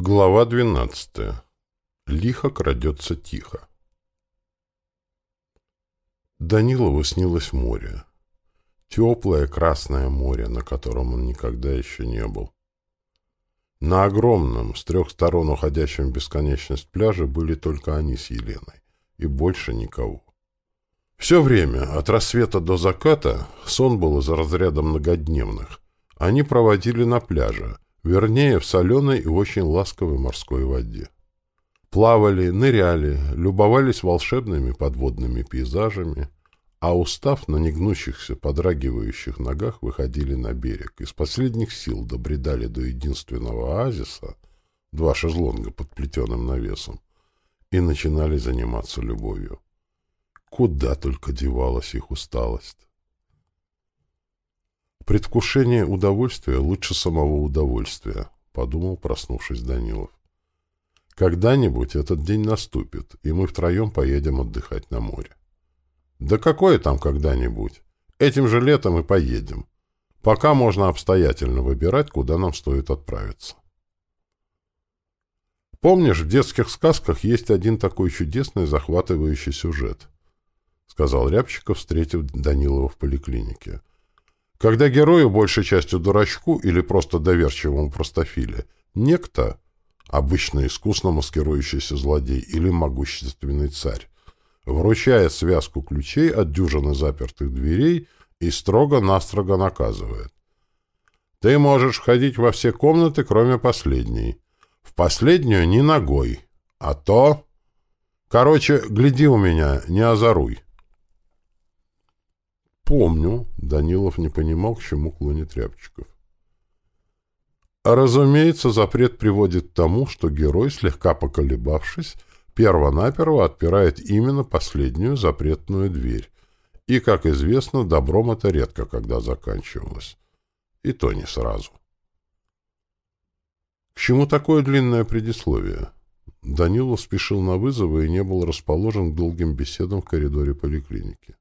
Глава двенадцатая. Лихо крадется тихо. Данилову снилось море. Теплое красное море, на котором он никогда еще не был. На огромном, с трех сторон уходящем в бесконечность пляже были только они с Еленой, и больше никого. Все время, от рассвета до заката, сон был из разряда многодневных. Они проводили на пляже — Вернее, в соленой и очень ласковой морской воде. Плавали, ныряли, любовались волшебными подводными пейзажами, а устав на негнущихся, подрагивающих ногах выходили на берег. Из последних сил добредали до единственного оазиса, два шезлонга под плетеным навесом, и начинали заниматься любовью. Куда только девалась их усталость. Предвкушение удовольствия лучше самого удовольствия, подумал, проснувшись Данилов. Когда-нибудь этот день наступит, и мы втроем поедем отдыхать на море. Да какое там когда-нибудь? Этим же летом и поедем. Пока можно обстоятельно выбирать, куда нам стоит отправиться. Помнишь, в детских сказках есть один такой чудесный захватывающий сюжет, сказал Рябчиков, встретив Данилова в поликлинике. Когда герою, большей частью дурачку или просто доверчивому простофиле, некто, обычно искусно маскирующийся злодей или могущественный царь, вручает связку ключей от дюжины запертых дверей и строго-настрого наказывает. Ты можешь входить во все комнаты, кроме последней. В последнюю ни ногой. А то... Короче, гляди у меня, не озоруй. «Помню», — Данилов не понимал, к чему клонит Рябчиков. А разумеется, запрет приводит к тому, что герой, слегка поколебавшись, перво-наперво отпирает именно последнюю запретную дверь. И, как известно, добром это редко когда заканчивалось. И то не сразу. К чему такое длинное предисловие? Данилов спешил на вызовы и не был расположен к долгим беседам в коридоре поликлиники.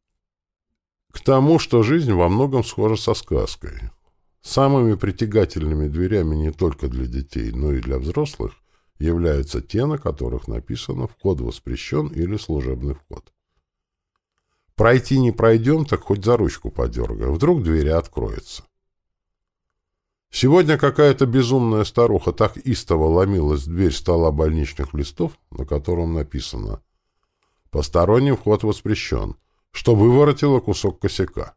К тому, что жизнь во многом схожа со сказкой. Самыми притягательными дверями не только для детей, но и для взрослых являются те, на которых написано «Вход воспрещен» или «Служебный вход». Пройти не пройдем, так хоть за ручку подергай. Вдруг двери откроются. Сегодня какая-то безумная старуха так истово ломилась в дверь стола больничных листов, на котором написано «Посторонний вход воспрещен» что выворотило кусок косяка.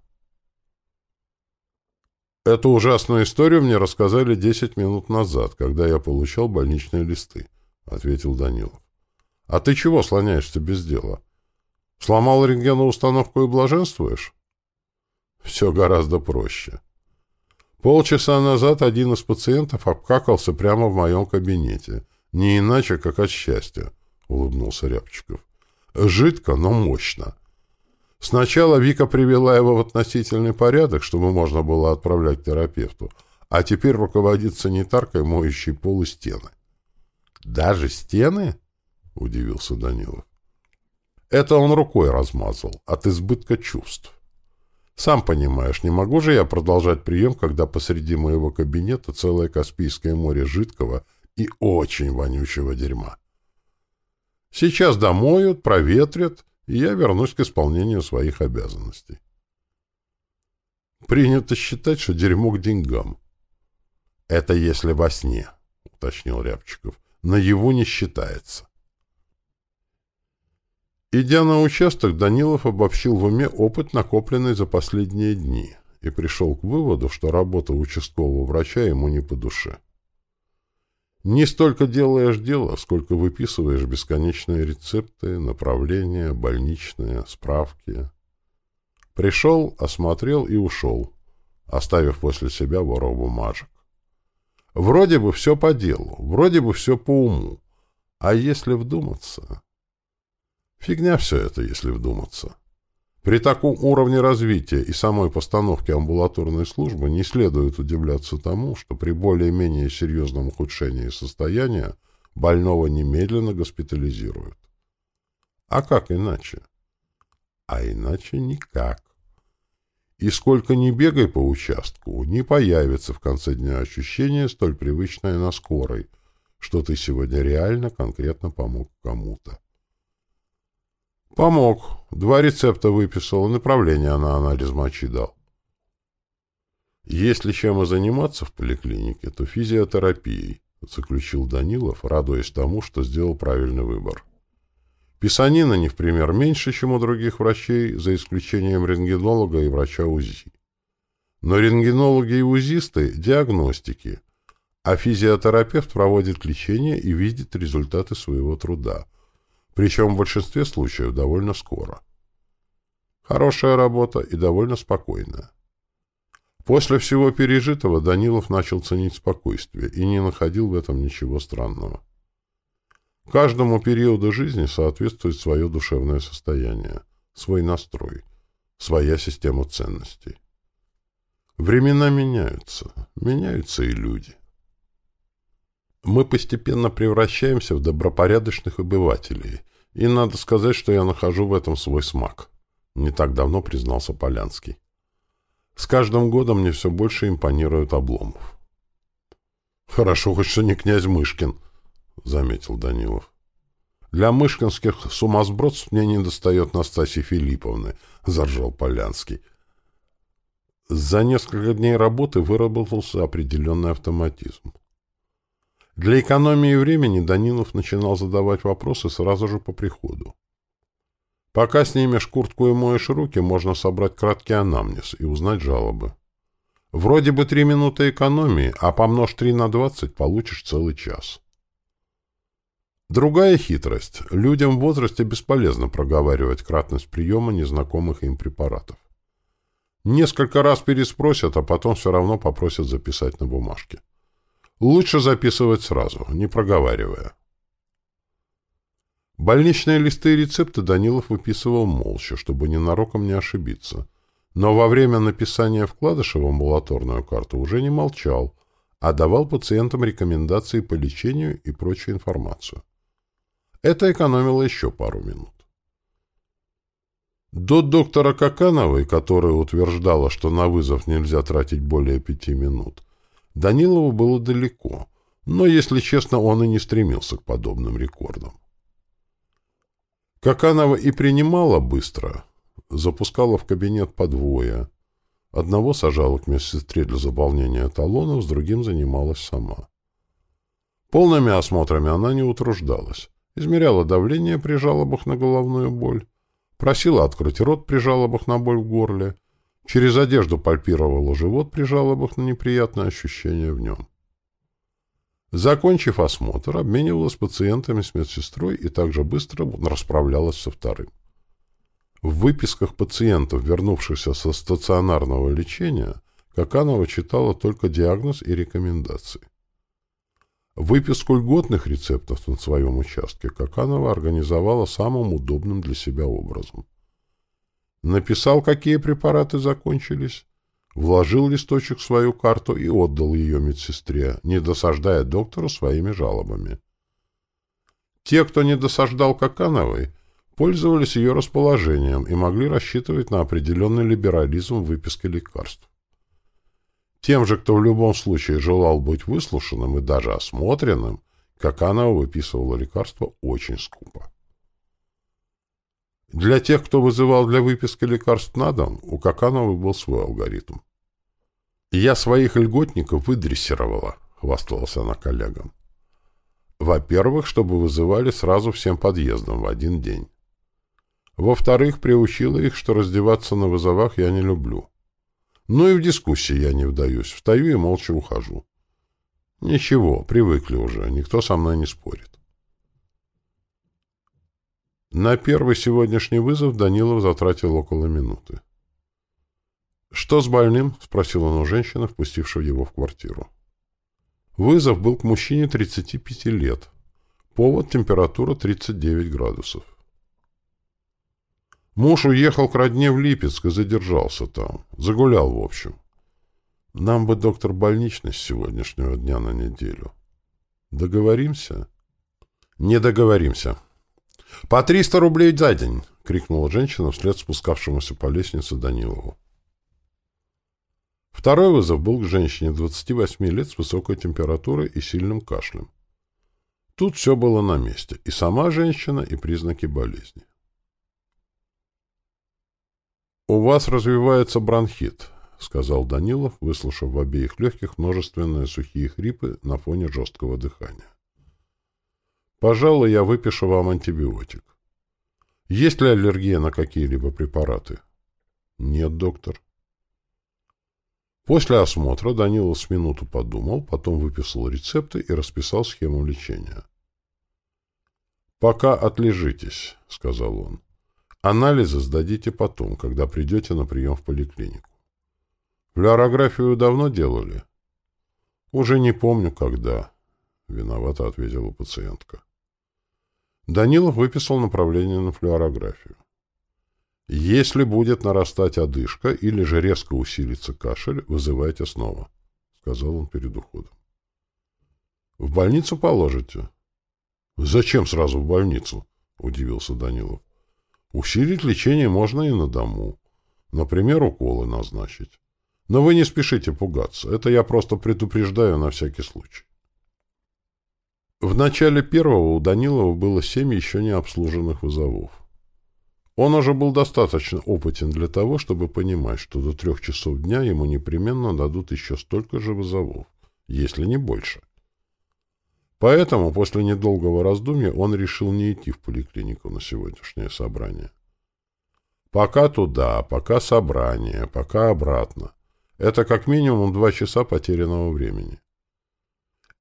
Эту ужасную историю мне рассказали десять минут назад, когда я получал больничные листы, — ответил Данилов. — А ты чего слоняешься без дела? Сломал рентгеноустановку и блаженствуешь? Все гораздо проще. Полчаса назад один из пациентов обкакался прямо в моем кабинете. Не иначе, как от счастья, — улыбнулся Рябчиков. Жидко, но мощно. Сначала Вика привела его в относительный порядок, чтобы можно было отправлять терапевту, а теперь руководит санитаркой, моющей пол и стены. «Даже стены?» — удивился Данилов. «Это он рукой размазал, от избытка чувств. Сам понимаешь, не могу же я продолжать прием, когда посреди моего кабинета целое Каспийское море жидкого и очень вонючего дерьма. Сейчас домоют, проветрят, и я вернусь к исполнению своих обязанностей. Принято считать, что дерьмо к деньгам. Это если во сне, уточнил Рябчиков. На его не считается. Идя на участок, Данилов обобщил в уме опыт, накопленный за последние дни, и пришел к выводу, что работа участкового врача ему не по душе. Не столько делаешь дело, сколько выписываешь бесконечные рецепты, направления, больничные, справки. Пришел, осмотрел и ушел, оставив после себя воров бумажек. Вроде бы все по делу, вроде бы все по уму. А если вдуматься? Фигня все это, если вдуматься. При таком уровне развития и самой постановке амбулаторной службы не следует удивляться тому, что при более-менее серьезном ухудшении состояния больного немедленно госпитализируют. А как иначе? А иначе никак. И сколько ни бегай по участку, не появится в конце дня ощущение столь привычное на скорой, что ты сегодня реально конкретно помог кому-то. Помог. Два рецепта выписал, направление на анализ мочи дал. Если чем и заниматься в поликлинике, то физиотерапией, заключил Данилов, радуясь тому, что сделал правильный выбор. Писанина не в пример меньше, чем у других врачей, за исключением рентгенолога и врача УЗИ. Но рентгенологи и УЗИсты – диагностики, а физиотерапевт проводит лечение и видит результаты своего труда, причем в большинстве случаев довольно скоро. Хорошая работа и довольно спокойная. После всего пережитого Данилов начал ценить спокойствие и не находил в этом ничего странного. Каждому периоду жизни соответствует свое душевное состояние, свой настрой, своя система ценностей. Времена меняются, меняются и люди. Мы постепенно превращаемся в добропорядочных обывателей, и надо сказать, что я нахожу в этом свой смак. Не так давно признался Полянский. С каждым годом мне все больше импонирует Обломов. Хорошо, хоть что не князь Мышкин —— заметил Данилов. «Для мышкинских сумасбродств мне не достает Настасьи Филипповны», — заржал Полянский. За несколько дней работы выработался определенный автоматизм. Для экономии времени Данилов начинал задавать вопросы сразу же по приходу. Пока снимешь куртку и моешь руки, можно собрать краткий анамнез и узнать жалобы. Вроде бы три минуты экономии, а помножь три на двадцать, получишь целый час. Другая хитрость. Людям в возрасте бесполезно проговаривать кратность приема незнакомых им препаратов. Несколько раз переспросят, а потом все равно попросят записать на бумажке. Лучше записывать сразу, не проговаривая. Больничные листы и рецепты Данилов выписывал молча, чтобы ненароком не ошибиться. Но во время написания вкладыша в амбулаторную карту уже не молчал, а давал пациентам рекомендации по лечению и прочую информацию. Это экономило еще пару минут. До доктора Какановой, которая утверждала, что на вызов нельзя тратить более пяти минут, Данилову было далеко, но, если честно, он и не стремился к подобным рекордам. Каканова и принимала быстро, запускала в кабинет по двое. Одного сажала к медсестре для заполнения талонов, с другим занималась сама. Полными осмотрами она не утруждалась измеряла давление при жалобах на головную боль, просила открыть рот при жалобах на боль в горле, через одежду пальпировала живот при жалобах на неприятные ощущения в нем. Закончив осмотр, обменивалась пациентами с медсестрой и также быстро расправлялась со вторым. В выписках пациентов, вернувшихся со стационарного лечения, Каканова читала только диагноз и рекомендации. Выписку льготных рецептов на своем участке Каканова организовала самым удобным для себя образом. Написал, какие препараты закончились, вложил листочек в свою карту и отдал ее медсестре, не досаждая доктору своими жалобами. Те, кто не досаждал Какановой, пользовались ее расположением и могли рассчитывать на определенный либерализм в выписке лекарств. Тем же, кто в любом случае желал быть выслушанным и даже осмотренным, Каканова выписывала лекарства очень скупо. Для тех, кто вызывал для выписки лекарств на дом, у Какановой был свой алгоритм. «Я своих льготников выдрессировала», — хвасталась она коллегам. «Во-первых, чтобы вызывали сразу всем подъездом в один день. Во-вторых, приучила их, что раздеваться на вызовах я не люблю. Ну и в дискуссии я не вдаюсь. Встаю и молча ухожу. Ничего, привыкли уже, никто со мной не спорит. На первый сегодняшний вызов Данилов затратил около минуты. «Что с больным?» — спросил он у женщины, впустившей его в квартиру. Вызов был к мужчине 35 лет. Повод — температура 39 градусов. Муж уехал к родне в Липецк и задержался там. Загулял, в общем. Нам бы доктор больничный с сегодняшнего дня на неделю. Договоримся? Не договоримся. По триста рублей за день! — крикнула женщина вслед спускавшемуся по лестнице Данилову. Второй вызов был к женщине 28 лет с высокой температурой и сильным кашлем. Тут все было на месте. И сама женщина, и признаки болезни. «У вас развивается бронхит», — сказал Данилов, выслушав в обеих легких множественные сухие хрипы на фоне жесткого дыхания. «Пожалуй, я выпишу вам антибиотик. Есть ли аллергия на какие-либо препараты?» «Нет, доктор». После осмотра Данилов с минуту подумал, потом выписал рецепты и расписал схему лечения. «Пока отлежитесь», — сказал он. Анализы сдадите потом, когда придете на прием в поликлинику. Флюорографию давно делали? Уже не помню, когда. Виновато ответила пациентка. Данилов выписал направление на флюорографию. Если будет нарастать одышка или же резко усилится кашель, вызывайте снова, сказал он перед уходом. В больницу положите. Зачем сразу в больницу? удивился Данилов. Усилить лечение можно и на дому. Например, уколы назначить. Но вы не спешите пугаться. Это я просто предупреждаю на всякий случай. В начале первого у Данилова было семь еще не обслуженных вызовов. Он уже был достаточно опытен для того, чтобы понимать, что до трех часов дня ему непременно дадут еще столько же вызовов, если не больше. Поэтому после недолгого раздумья он решил не идти в поликлинику на сегодняшнее собрание. Пока туда, пока собрание, пока обратно. Это как минимум два часа потерянного времени.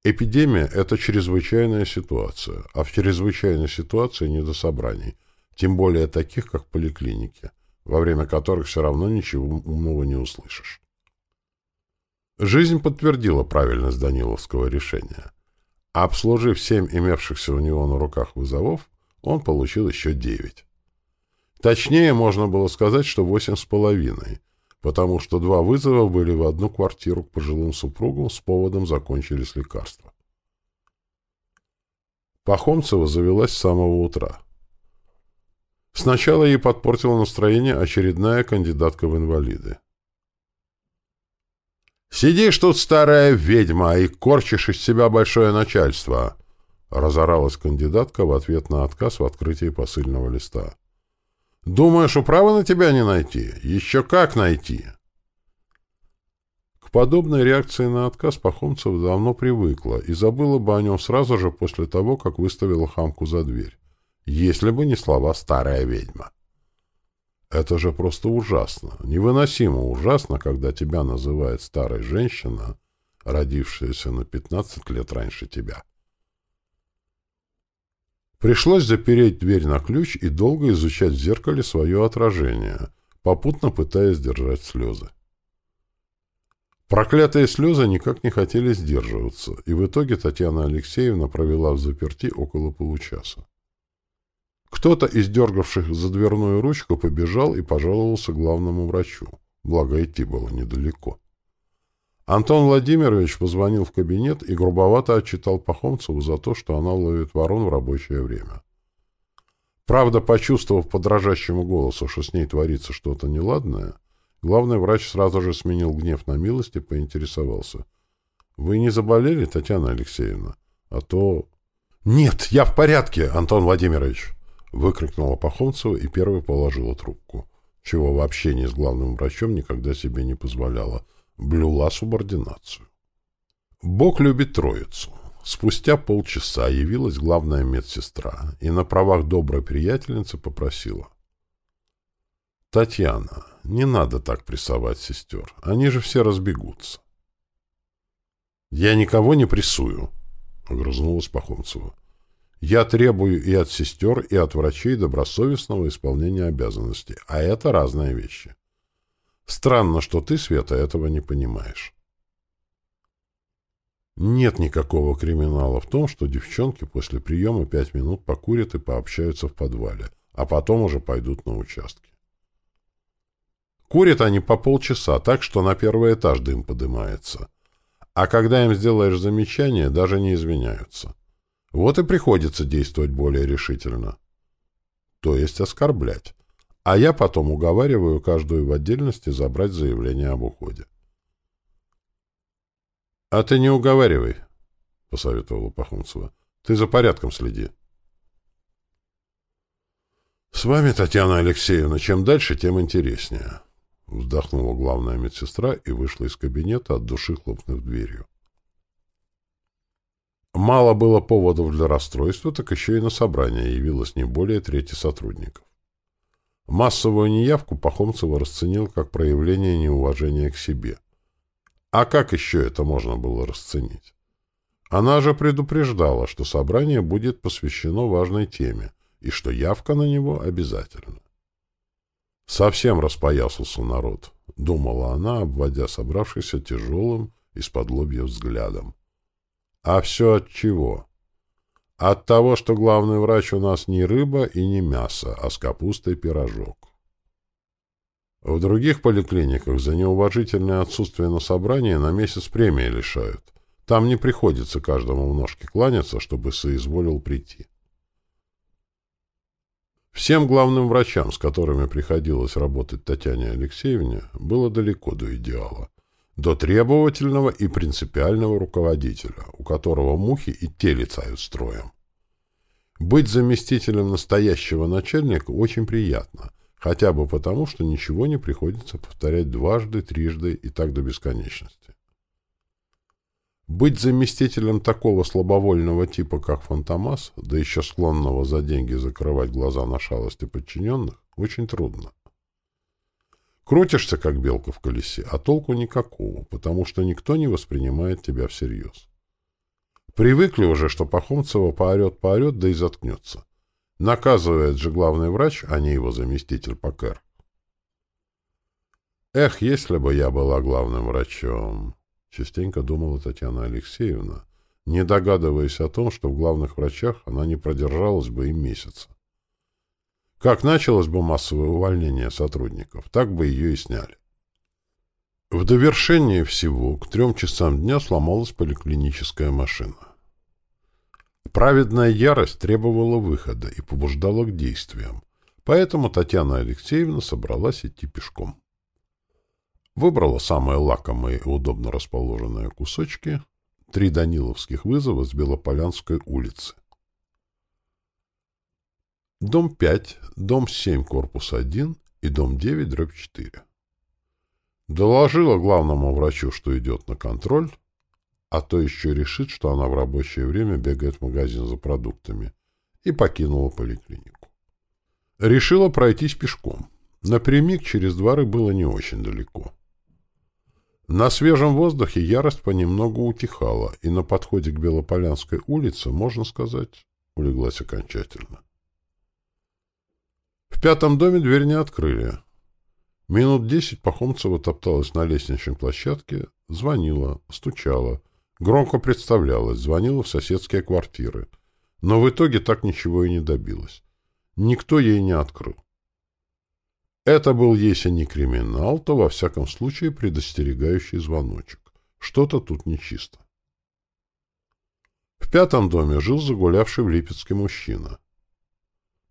Эпидемия – это чрезвычайная ситуация, а в чрезвычайной ситуации не до собраний, тем более таких, как поликлиники, во время которых все равно ничего умного не услышишь. Жизнь подтвердила правильность Даниловского решения – Обслужив семь имевшихся у него на руках вызовов, он получил еще девять. Точнее, можно было сказать, что восемь с половиной, потому что два вызова были в одну квартиру к пожилым супругам с поводом закончились лекарства. Пахомцева завелась с самого утра. Сначала ей подпортило настроение очередная кандидатка в инвалиды. «Сидишь тут, старая ведьма, и корчишь из себя большое начальство!» — разоралась кандидатка в ответ на отказ в открытии посыльного листа. «Думаешь, управы на тебя не найти? Еще как найти!» К подобной реакции на отказ Пахомцев давно привыкла и забыла бы о нем сразу же после того, как выставила хамку за дверь, если бы не слова «старая ведьма». Это же просто ужасно, невыносимо ужасно, когда тебя называет старая женщина, родившаяся на 15 лет раньше тебя. Пришлось запереть дверь на ключ и долго изучать в зеркале свое отражение, попутно пытаясь сдержать слезы. Проклятые слезы никак не хотели сдерживаться, и в итоге Татьяна Алексеевна провела в заперти около получаса. Кто-то из дергавших за дверную ручку побежал и пожаловался главному врачу. Благо, идти было недалеко. Антон Владимирович позвонил в кабинет и грубовато отчитал Пахомцеву за то, что она ловит ворон в рабочее время. Правда, почувствовав по дрожащему голосу, что с ней творится что-то неладное, главный врач сразу же сменил гнев на милость и поинтересовался. «Вы не заболели, Татьяна Алексеевна? А то...» «Нет, я в порядке, Антон Владимирович!» Выкрикнула Пахомцева и первой положила трубку, чего вообще ни с главным врачом никогда себе не позволяла. Блюла субординацию. Бог любит троицу. Спустя полчаса явилась главная медсестра и на правах доброй приятельницы попросила. «Татьяна, не надо так прессовать сестер. Они же все разбегутся». «Я никого не прессую», — огрызнулась Пахомцева. Я требую и от сестер, и от врачей добросовестного исполнения обязанностей, а это разные вещи. Странно, что ты, Света, этого не понимаешь. Нет никакого криминала в том, что девчонки после приема пять минут покурят и пообщаются в подвале, а потом уже пойдут на участки. Курят они по полчаса, так что на первый этаж дым подымается. А когда им сделаешь замечание, даже не извиняются. Вот и приходится действовать более решительно. То есть оскорблять. А я потом уговариваю каждую в отдельности забрать заявление об уходе. — А ты не уговаривай, — посоветовала Пахунцева. Ты за порядком следи. С вами, Татьяна Алексеевна, чем дальше, тем интереснее. Вздохнула главная медсестра и вышла из кабинета, от души хлопнув дверью. Мало было поводов для расстройства, так еще и на собрание явилось не более трети сотрудников. Массовую неявку Пахомцева расценил как проявление неуважения к себе. А как еще это можно было расценить? Она же предупреждала, что собрание будет посвящено важной теме и что явка на него обязательна. Совсем распоясался народ, думала она, обводя собравшихся тяжелым из-под взглядом. А все от чего? От того, что главный врач у нас не рыба и не мясо, а с капустой пирожок. В других поликлиниках за неуважительное отсутствие на собрании на месяц премии лишают. Там не приходится каждому в ножке кланяться, чтобы соизволил прийти. Всем главным врачам, с которыми приходилось работать Татьяне Алексеевне, было далеко до идеала до требовательного и принципиального руководителя, у которого мухи и те летают строем. Быть заместителем настоящего начальника очень приятно, хотя бы потому, что ничего не приходится повторять дважды, трижды и так до бесконечности. Быть заместителем такого слабовольного типа, как Фантомас, да еще склонного за деньги закрывать глаза на шалости подчиненных, очень трудно. Крутишься, как белка в колесе, а толку никакого, потому что никто не воспринимает тебя всерьез. Привыкли уже, что Пахомцева поорет-поорет, да и заткнется. Наказывает же главный врач, а не его заместитель Пакер. Эх, если бы я была главным врачом, частенько думала Татьяна Алексеевна, не догадываясь о том, что в главных врачах она не продержалась бы и месяца. Как началось бы массовое увольнение сотрудников, так бы ее и сняли. В довершение всего к трем часам дня сломалась поликлиническая машина. Праведная ярость требовала выхода и побуждала к действиям, поэтому Татьяна Алексеевна собралась идти пешком. Выбрала самые лакомые и удобно расположенные кусочки, три Даниловских вызова с Белополянской улицы, Дом 5, дом 7, корпус 1 и дом 9, дробь 4. Доложила главному врачу, что идет на контроль, а то еще решит, что она в рабочее время бегает в магазин за продуктами, и покинула поликлинику. Решила пройтись пешком. Напрямик через дворы было не очень далеко. На свежем воздухе ярость понемногу утихала, и на подходе к Белополянской улице, можно сказать, улеглась окончательно. В пятом доме дверь не открыли. Минут десять Пахомцева топталась на лестничной площадке, звонила, стучала, громко представлялась, звонила в соседские квартиры. Но в итоге так ничего и не добилась. Никто ей не открыл. Это был, если не криминал, то, во всяком случае, предостерегающий звоночек. Что-то тут нечисто. В пятом доме жил загулявший в Липецке мужчина.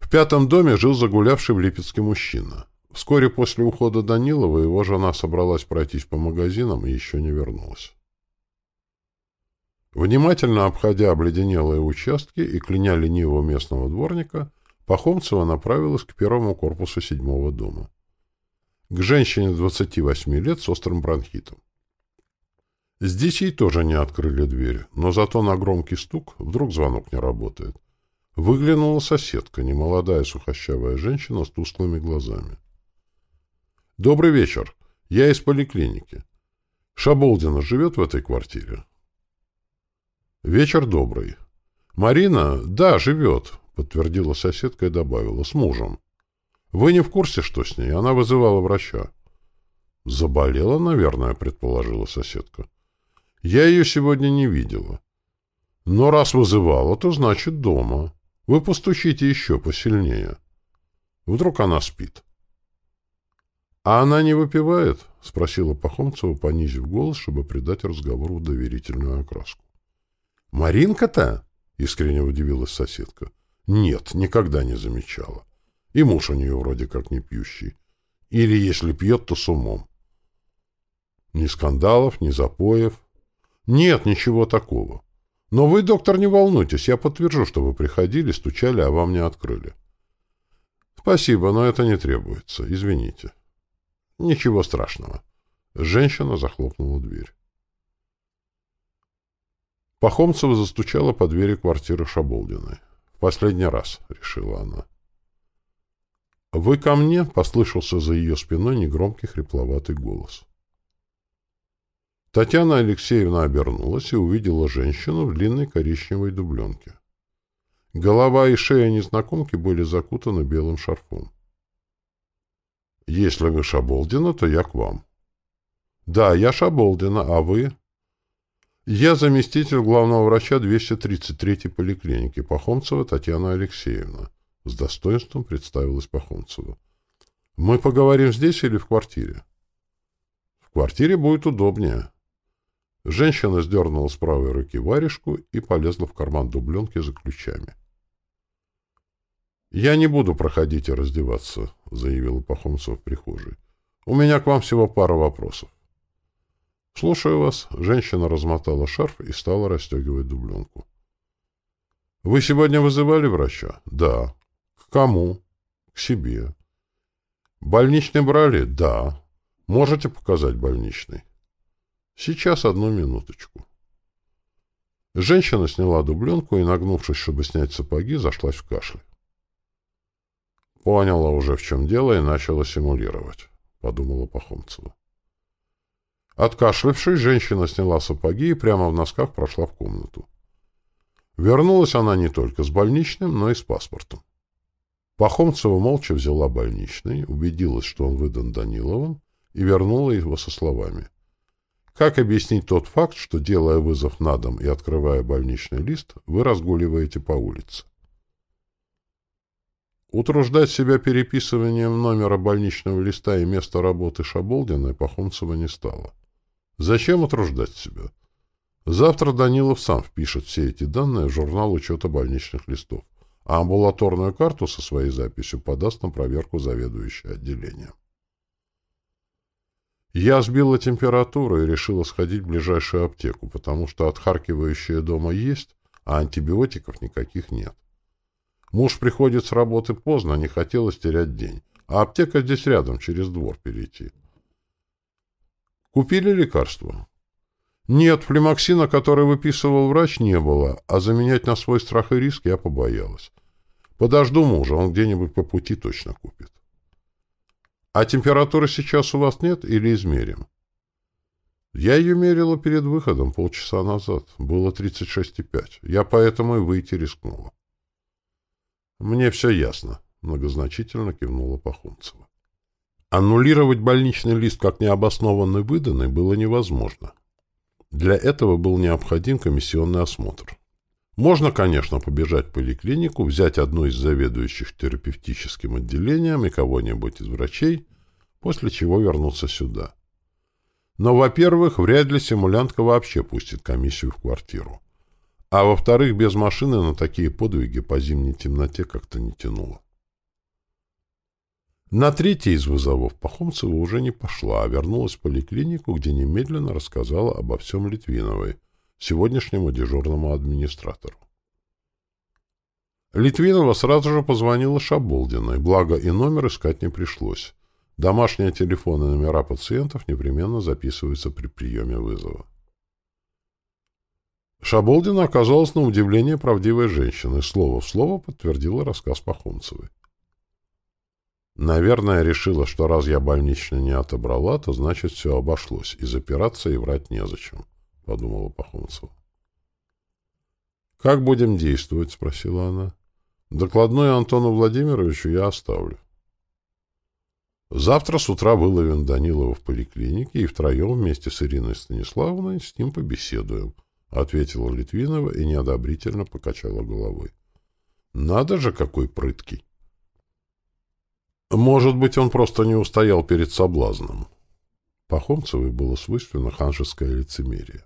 В пятом доме жил загулявший в Липецке мужчина. Вскоре после ухода Данилова его жена собралась пройтись по магазинам и еще не вернулась. Внимательно обходя обледенелые участки и кляня ленивого местного дворника, Пахомцева направилась к первому корпусу седьмого дома. К женщине 28 лет с острым бронхитом. Здесь ей тоже не открыли дверь, но зато на громкий стук вдруг звонок не работает. Выглянула соседка, немолодая сухощавая женщина с тусклыми глазами. «Добрый вечер. Я из поликлиники. Шаболдина живет в этой квартире?» «Вечер добрый. Марина? Да, живет», — подтвердила соседка и добавила, — «с мужем. Вы не в курсе, что с ней? Она вызывала врача». «Заболела, наверное», — предположила соседка. «Я ее сегодня не видела. Но раз вызывала, то значит дома». Вы постучите еще посильнее. Вдруг она спит. — А она не выпивает? — спросила Пахомцева, понизив голос, чтобы придать разговору доверительную окраску. — Маринка-то? — искренне удивилась соседка. — Нет, никогда не замечала. И муж у нее вроде как не пьющий. Или, если пьет, то с умом. Ни скандалов, ни запоев. Нет, ничего такого. Но вы, доктор, не волнуйтесь, я подтвержу, что вы приходили, стучали, а вам не открыли. Спасибо, но это не требуется. Извините. Ничего страшного. Женщина захлопнула дверь. Пахомцева застучала по двери квартиры Шаболдиной. «В последний раз», — решила она. «Вы ко мне?» — послышался за ее спиной негромкий хрипловатый голос. Татьяна Алексеевна обернулась и увидела женщину в длинной коричневой дубленке. Голова и шея незнакомки были закутаны белым шарфом. «Если вы Шаболдина, то я к вам». «Да, я Шаболдина, а вы?» «Я заместитель главного врача 233-й поликлиники, Пахомцева Татьяна Алексеевна». С достоинством представилась Пахомцева. «Мы поговорим здесь или в квартире?» «В квартире будет удобнее». Женщина сдернула с правой руки варежку и полезла в карман дубленки за ключами. «Я не буду проходить и раздеваться», — заявила Пахомцева в прихожей. «У меня к вам всего пара вопросов». «Слушаю вас». Женщина размотала шарф и стала расстегивать дубленку. «Вы сегодня вызывали врача?» «Да». «К кому?» «К себе». «Больничный брали?» «Да». «Можете показать больничный?» «Сейчас одну минуточку». Женщина сняла дубленку и, нагнувшись, чтобы снять сапоги, зашлась в кашле. Поняла уже, в чем дело, и начала симулировать, — подумала Пахомцева. Откашлившись, женщина сняла сапоги и прямо в носках прошла в комнату. Вернулась она не только с больничным, но и с паспортом. Пахомцева молча взяла больничный, убедилась, что он выдан Даниловым, и вернула его со словами. Как объяснить тот факт, что, делая вызов на дом и открывая больничный лист, вы разгуливаете по улице? Утруждать себя переписыванием номера больничного листа и места работы Шаболдиной Пахомцева не стала. Зачем утруждать себя? Завтра Данилов сам впишет все эти данные в журнал учета больничных листов, а амбулаторную карту со своей записью подаст на проверку заведующее отделением. Я сбила температуру и решила сходить в ближайшую аптеку, потому что отхаркивающие дома есть, а антибиотиков никаких нет. Муж приходит с работы поздно, не хотелось терять день. А аптека здесь рядом, через двор перейти. Купили лекарство? Нет, флемоксина, который выписывал врач, не было, а заменять на свой страх и риск я побоялась. Подожду мужа, он где-нибудь по пути точно купит. А температуры сейчас у вас нет или измерим? Я ее мерила перед выходом полчаса назад. Было 36,5. Я поэтому и выйти рискнула. «Мне все ясно», — многозначительно кивнула Пахунцева. Аннулировать больничный лист как необоснованный выданный было невозможно. Для этого был необходим комиссионный осмотр. Можно, конечно, побежать в поликлинику, взять одну из заведующих терапевтическим отделением и кого-нибудь из врачей, после чего вернуться сюда. Но, во-первых, вряд ли симулянтка вообще пустит комиссию в квартиру. А во-вторых, без машины на такие подвиги по зимней темноте как-то не тянуло. На третий из вызовов Пахомцева уже не пошла, а вернулась в поликлинику, где немедленно рассказала обо всем Литвиновой, сегодняшнему дежурному администратору. Литвинова сразу же позвонила Шаболдиной, благо и номер искать не пришлось. Домашние телефоны и номера пациентов непременно записываются при приеме вызова. Шаболдина оказалась на удивление правдивой женщиной, слово в слово подтвердила рассказ Пахунцевой. Наверное, решила, что раз я больничный не отобрала, то значит все обошлось, и запираться и врать незачем, — подумала Пахунцева. — Как будем действовать? — спросила она. — Докладную Антону Владимировичу я оставлю. Завтра с утра выловим Данилова в поликлинике и втроем вместе с Ириной Станиславовной с ним побеседуем —— ответила Литвинова и неодобрительно покачала головой. — Надо же, какой прыткий! Может быть, он просто не устоял перед соблазном. Пахомцевой было свойственно ханжеское лицемерие.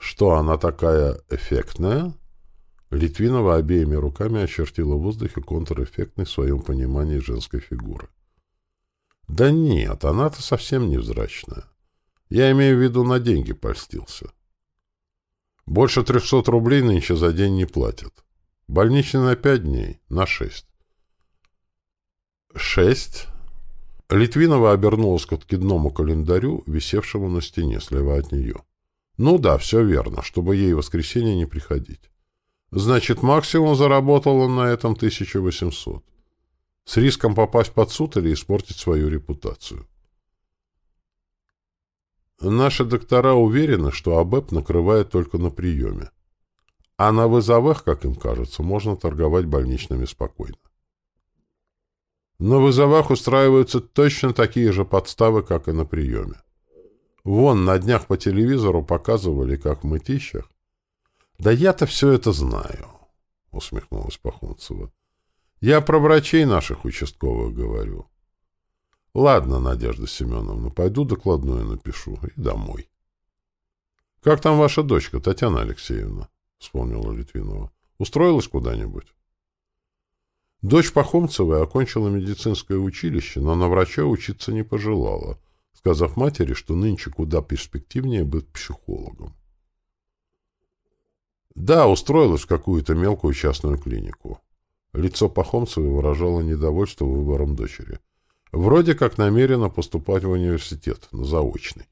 Что, она такая эффектная? Литвинова обеими руками очертила в воздухе контур эффектной в своем понимании женской фигуры. Да нет, она-то совсем невзрачная. Я имею в виду, на деньги польстился. — Больше 300 рублей нынче за день не платят. Больничный на пять дней, на шесть. Шесть? Литвинова обернулась к откидному календарю, висевшему на стене слева от нее. Ну да, все верно, чтобы ей в воскресенье не приходить. Значит, максимум заработал он на этом 1800. С риском попасть под суд или испортить свою репутацию. Наши доктора уверены, что АБЭП накрывает только на приеме. А на вызовах, как им кажется, можно торговать больничными спокойно. На вызовах устраиваются точно такие же подставы, как и на приеме. Вон, на днях по телевизору показывали, как в мытищах. «Да я-то все это знаю», — усмехнулась Пахунцева. «Я про врачей наших участковых говорю. Ладно, Надежда Семеновна, пойду докладную напишу и домой. — Как там ваша дочка, Татьяна Алексеевна? — вспомнила Литвинова. — Устроилась куда-нибудь? Дочь Пахомцевой окончила медицинское училище, но на врача учиться не пожелала, сказав матери, что нынче куда перспективнее быть психологом. Да, устроилась в какую-то мелкую частную клинику. Лицо Пахомцевой выражало недовольство выбором дочери. Вроде как намерена поступать в университет, на заочный.